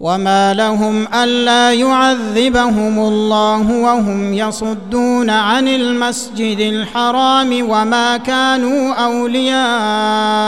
وما لهم الا يعذبهم الله وهم يصدون عن المسجد الحرام وما كانوا اولياءه